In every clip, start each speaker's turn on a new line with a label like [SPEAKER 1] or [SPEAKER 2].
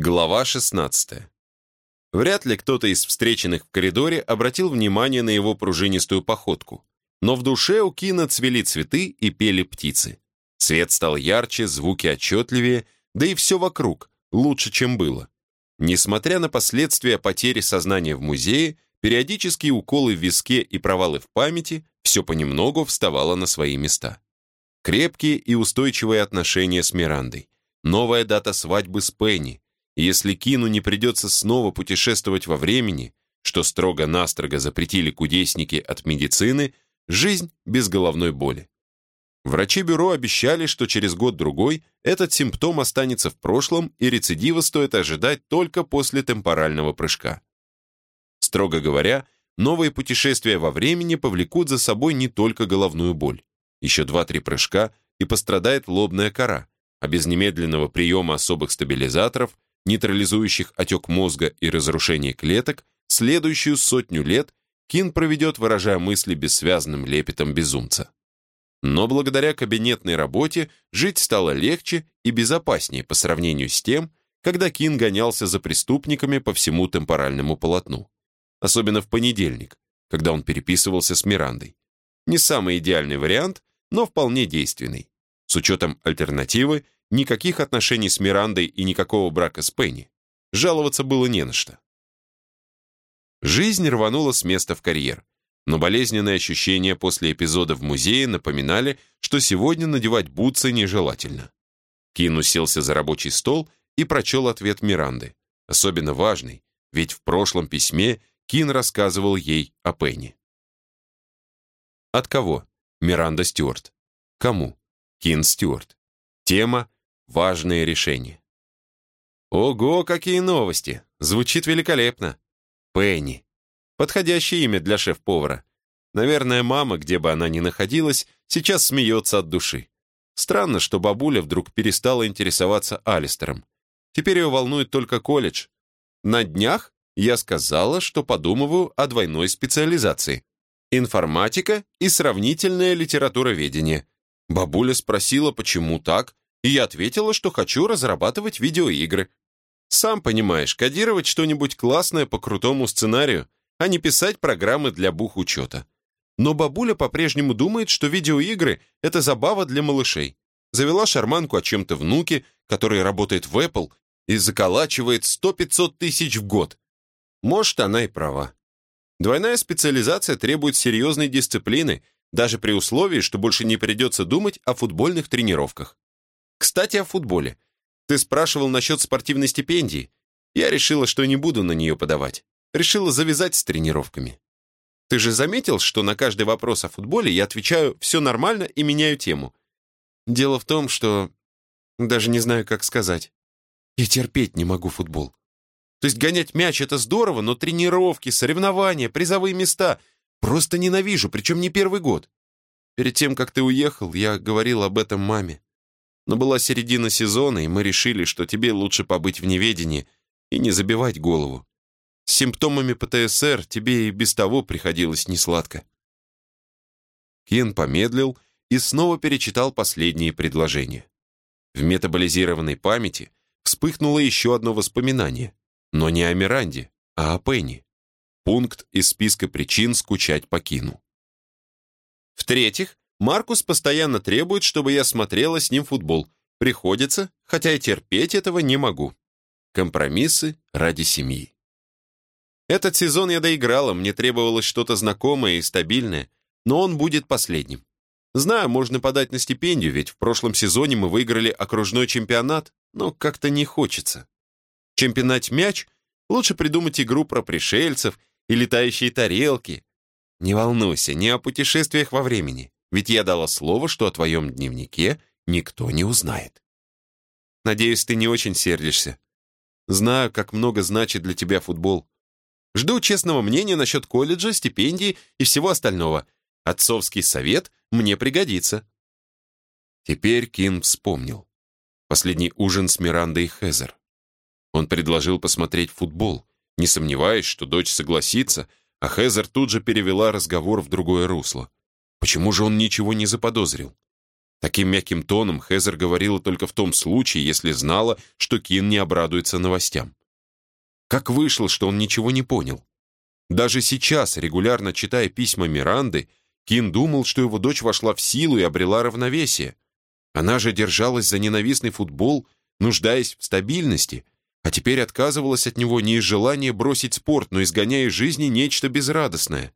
[SPEAKER 1] Глава 16. Вряд ли кто-то из встреченных в коридоре обратил внимание на его пружинистую походку, но в душе у Кина цвели цветы и пели птицы. Свет стал ярче, звуки отчетливее, да и все вокруг лучше, чем было. Несмотря на последствия потери сознания в музее, периодические уколы в виске и провалы в памяти, все понемногу вставало на свои места. Крепкие и устойчивые отношения с Мирандой. Новая дата свадьбы с Пенни. Если Кину не придется снова путешествовать во времени, что строго-настрого запретили кудесники от медицины, жизнь без головной боли. Врачи бюро обещали, что через год-другой этот симптом останется в прошлом и рецидива стоит ожидать только после темпорального прыжка. Строго говоря, новые путешествия во времени повлекут за собой не только головную боль. Еще два-три прыжка, и пострадает лобная кора, а без немедленного приема особых стабилизаторов, нейтрализующих отек мозга и разрушение клеток, следующую сотню лет Кин проведет, выражая мысли бессвязным лепетом безумца. Но благодаря кабинетной работе жить стало легче и безопаснее по сравнению с тем, когда Кин гонялся за преступниками по всему темпоральному полотну. Особенно в понедельник, когда он переписывался с Мирандой. Не самый идеальный вариант, но вполне действенный. С учетом альтернативы, никаких отношений с Мирандой и никакого брака с Пенни. Жаловаться было не на что. Жизнь рванула с места в карьер но болезненные ощущения после эпизода в музее напоминали, что сегодня надевать бутсы нежелательно. Кин уселся за рабочий стол и прочел ответ Миранды, особенно важный, ведь в прошлом письме Кин рассказывал ей о Пенни. От кого? Миранда Стюарт. Кому? Кин Стюарт. Тема «Важные решения». Ого, какие новости! Звучит великолепно. Пенни. Подходящее имя для шеф-повара. Наверное, мама, где бы она ни находилась, сейчас смеется от души. Странно, что бабуля вдруг перестала интересоваться Алистером. Теперь ее волнует только колледж. На днях я сказала, что подумываю о двойной специализации. Информатика и сравнительное литературоведение. Бабуля спросила, почему так, и я ответила, что хочу разрабатывать видеоигры. Сам понимаешь, кодировать что-нибудь классное по крутому сценарию а не писать программы для бухучета. Но бабуля по-прежнему думает, что видеоигры — это забава для малышей. Завела шарманку о чем-то внуке, который работает в Apple и заколачивает 100-500 тысяч в год. Может, она и права. Двойная специализация требует серьезной дисциплины, даже при условии, что больше не придется думать о футбольных тренировках. Кстати, о футболе. Ты спрашивал насчет спортивной стипендии. Я решила, что не буду на нее подавать решила завязать с тренировками. Ты же заметил, что на каждый вопрос о футболе я отвечаю «все нормально» и меняю тему. Дело в том, что... Даже не знаю, как сказать. Я терпеть не могу футбол. То есть гонять мяч — это здорово, но тренировки, соревнования, призовые места — просто ненавижу, причем не первый год. Перед тем, как ты уехал, я говорил об этом маме. Но была середина сезона, и мы решили, что тебе лучше побыть в неведении и не забивать голову. С симптомами ПТСР тебе и без того приходилось несладко». Кен помедлил и снова перечитал последние предложения. В метаболизированной памяти вспыхнуло еще одно воспоминание, но не о Миранде, а о Пенни. Пункт из списка причин скучать по Кину. В-третьих, Маркус постоянно требует, чтобы я смотрела с ним футбол. Приходится, хотя и терпеть этого не могу. Компромиссы ради семьи. Этот сезон я доиграла, мне требовалось что-то знакомое и стабильное, но он будет последним. Знаю, можно подать на стипендию, ведь в прошлом сезоне мы выиграли окружной чемпионат, но как-то не хочется. Чемпионат мяч? Лучше придумать игру про пришельцев и летающие тарелки. Не волнуйся, не о путешествиях во времени, ведь я дала слово, что о твоем дневнике никто не узнает. Надеюсь, ты не очень сердишься. Знаю, как много значит для тебя футбол. Жду честного мнения насчет колледжа, стипендий и всего остального. Отцовский совет мне пригодится». Теперь Кин вспомнил. Последний ужин с Мирандой Хезер. Он предложил посмотреть футбол, не сомневаясь, что дочь согласится, а Хезер тут же перевела разговор в другое русло. Почему же он ничего не заподозрил? Таким мягким тоном Хезер говорила только в том случае, если знала, что Кин не обрадуется новостям. Как вышло, что он ничего не понял? Даже сейчас, регулярно читая письма Миранды, Кин думал, что его дочь вошла в силу и обрела равновесие. Она же держалась за ненавистный футбол, нуждаясь в стабильности, а теперь отказывалась от него не из желания бросить спорт, но изгоняя из жизни нечто безрадостное.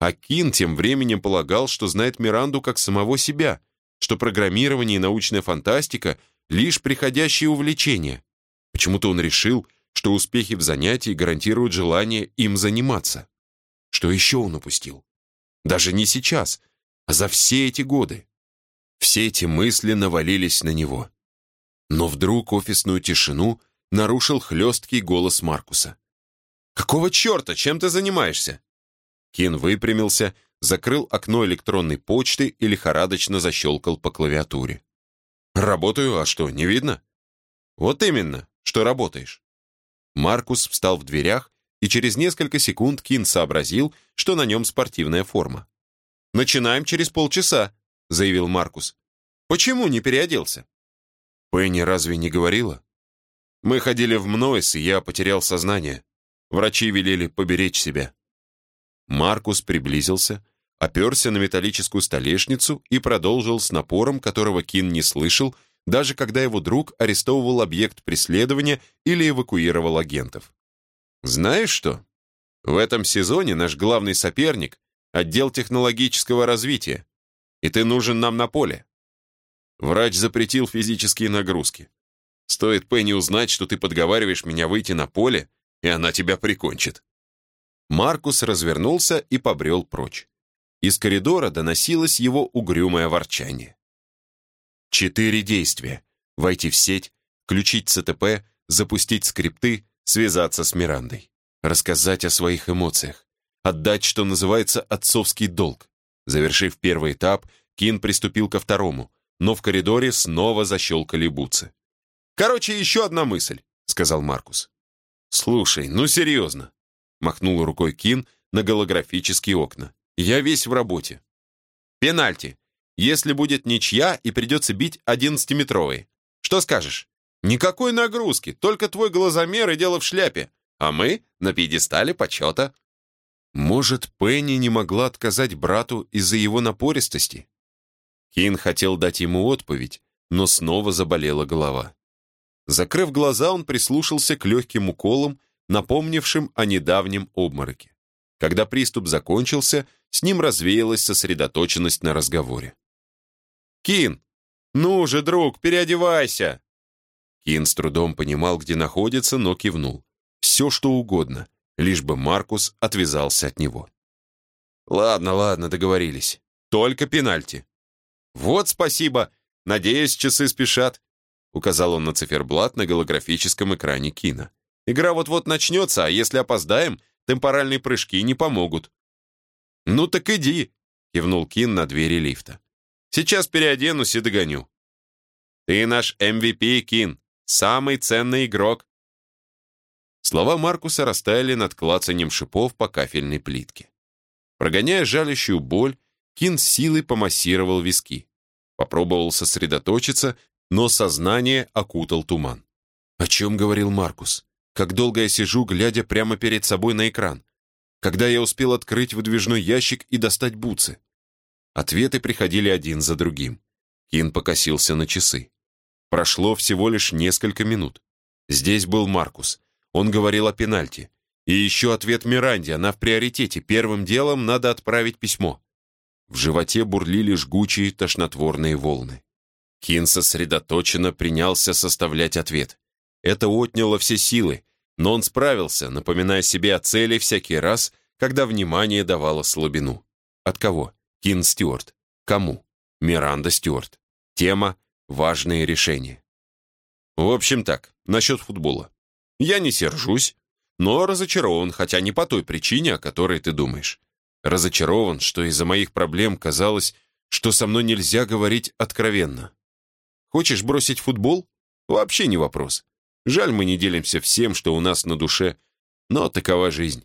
[SPEAKER 1] А Кин тем временем полагал, что знает Миранду как самого себя, что программирование и научная фантастика — лишь приходящие увлечения. Почему-то он решил, что успехи в занятии гарантируют желание им заниматься. Что еще он упустил? Даже не сейчас, а за все эти годы. Все эти мысли навалились на него. Но вдруг офисную тишину нарушил хлесткий голос Маркуса. «Какого черта? Чем ты занимаешься?» Кин выпрямился, закрыл окно электронной почты и лихорадочно защелкал по клавиатуре. «Работаю, а что, не видно?» «Вот именно, что работаешь». Маркус встал в дверях, и через несколько секунд Кин сообразил, что на нем спортивная форма. «Начинаем через полчаса», — заявил Маркус. «Почему не переоделся?» «Пенни разве не говорила?» «Мы ходили в Мнойс, и я потерял сознание. Врачи велели поберечь себя». Маркус приблизился, оперся на металлическую столешницу и продолжил с напором, которого Кин не слышал, даже когда его друг арестовывал объект преследования или эвакуировал агентов. Знаешь что? В этом сезоне наш главный соперник — отдел технологического развития, и ты нужен нам на поле. Врач запретил физические нагрузки. Стоит Пенни узнать, что ты подговариваешь меня выйти на поле, и она тебя прикончит. Маркус развернулся и побрел прочь. Из коридора доносилось его угрюмое ворчание. Четыре действия. Войти в сеть, включить ЦТП, запустить скрипты, связаться с Мирандой. Рассказать о своих эмоциях. Отдать, что называется, отцовский долг. Завершив первый этап, Кин приступил ко второму, но в коридоре снова защелкали бутсы. «Короче, еще одна мысль», — сказал Маркус. «Слушай, ну серьезно», — махнул рукой Кин на голографические окна. «Я весь в работе». «Пенальти. Если будет ничья и придется бить одиннадцатиметровые. Что скажешь? Никакой нагрузки, только твой глазомер и дело в шляпе, а мы на пьедестале почета. Может, Пенни не могла отказать брату из-за его напористости? Кин хотел дать ему отповедь, но снова заболела голова. Закрыв глаза, он прислушался к легким уколам, напомнившим о недавнем обмороке. Когда приступ закончился, с ним развеялась сосредоточенность на разговоре. «Кин! Ну же, друг, переодевайся!» Кин с трудом понимал, где находится, но кивнул. Все, что угодно, лишь бы Маркус отвязался от него. «Ладно, ладно, договорились. Только пенальти». «Вот спасибо. Надеюсь, часы спешат», — указал он на циферблат на голографическом экране Кина. «Игра вот-вот начнется, а если опоздаем, темпоральные прыжки не помогут». «Ну так иди», — кивнул Кин на двери лифта. Сейчас переоденусь и догоню. Ты наш MVP, Кин. Самый ценный игрок. Слова Маркуса растаяли над клацанием шипов по кафельной плитке. Прогоняя жалящую боль, Кин силой помассировал виски. Попробовал сосредоточиться, но сознание окутал туман. О чем говорил Маркус? Как долго я сижу, глядя прямо перед собой на экран? Когда я успел открыть выдвижной ящик и достать бутсы? Ответы приходили один за другим. Кин покосился на часы. Прошло всего лишь несколько минут. Здесь был Маркус. Он говорил о пенальти. И еще ответ Миранде, она в приоритете. Первым делом надо отправить письмо. В животе бурлили жгучие тошнотворные волны. Кин сосредоточенно принялся составлять ответ. Это отняло все силы, но он справился, напоминая себе о цели всякий раз, когда внимание давало слабину. От кого? Кин Стюарт. Кому? Миранда Стюарт. Тема «Важные решения». В общем так, насчет футбола. Я не сержусь, но разочарован, хотя не по той причине, о которой ты думаешь. Разочарован, что из-за моих проблем казалось, что со мной нельзя говорить откровенно. Хочешь бросить футбол? Вообще не вопрос. Жаль, мы не делимся всем, что у нас на душе, но такова жизнь.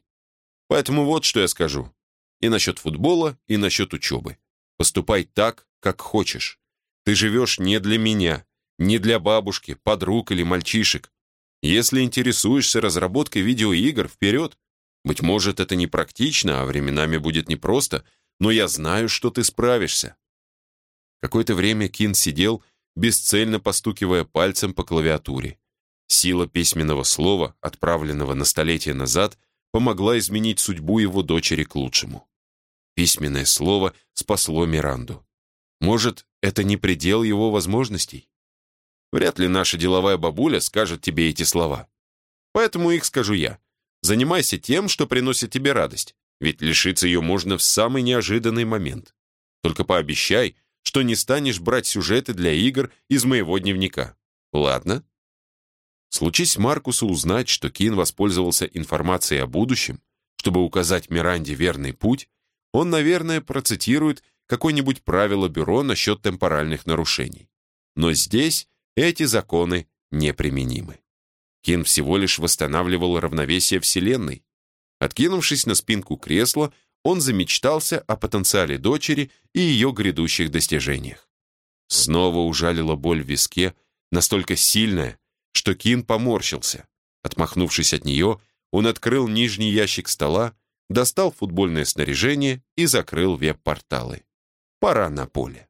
[SPEAKER 1] Поэтому вот что я скажу. И насчет футбола, и насчет учебы. Поступай так, как хочешь. Ты живешь не для меня, не для бабушки, подруг или мальчишек. Если интересуешься разработкой видеоигр, вперед. Быть может, это не практично, а временами будет непросто, но я знаю, что ты справишься. Какое-то время Кин сидел, бесцельно постукивая пальцем по клавиатуре. Сила письменного слова, отправленного на столетие назад, помогла изменить судьбу его дочери к лучшему. Письменное слово спасло Миранду. Может, это не предел его возможностей? Вряд ли наша деловая бабуля скажет тебе эти слова. Поэтому их скажу я. Занимайся тем, что приносит тебе радость, ведь лишиться ее можно в самый неожиданный момент. Только пообещай, что не станешь брать сюжеты для игр из моего дневника. Ладно? Случись Маркусу узнать, что Кин воспользовался информацией о будущем, чтобы указать Миранде верный путь, он, наверное, процитирует какое-нибудь правило бюро насчет темпоральных нарушений. Но здесь эти законы неприменимы. Кин всего лишь восстанавливал равновесие Вселенной. Откинувшись на спинку кресла, он замечтался о потенциале дочери и ее грядущих достижениях. Снова ужалила боль в виске, настолько сильная, что Кин поморщился. Отмахнувшись от нее, он открыл нижний ящик стола, достал футбольное снаряжение и закрыл веб-порталы. Пора на поле.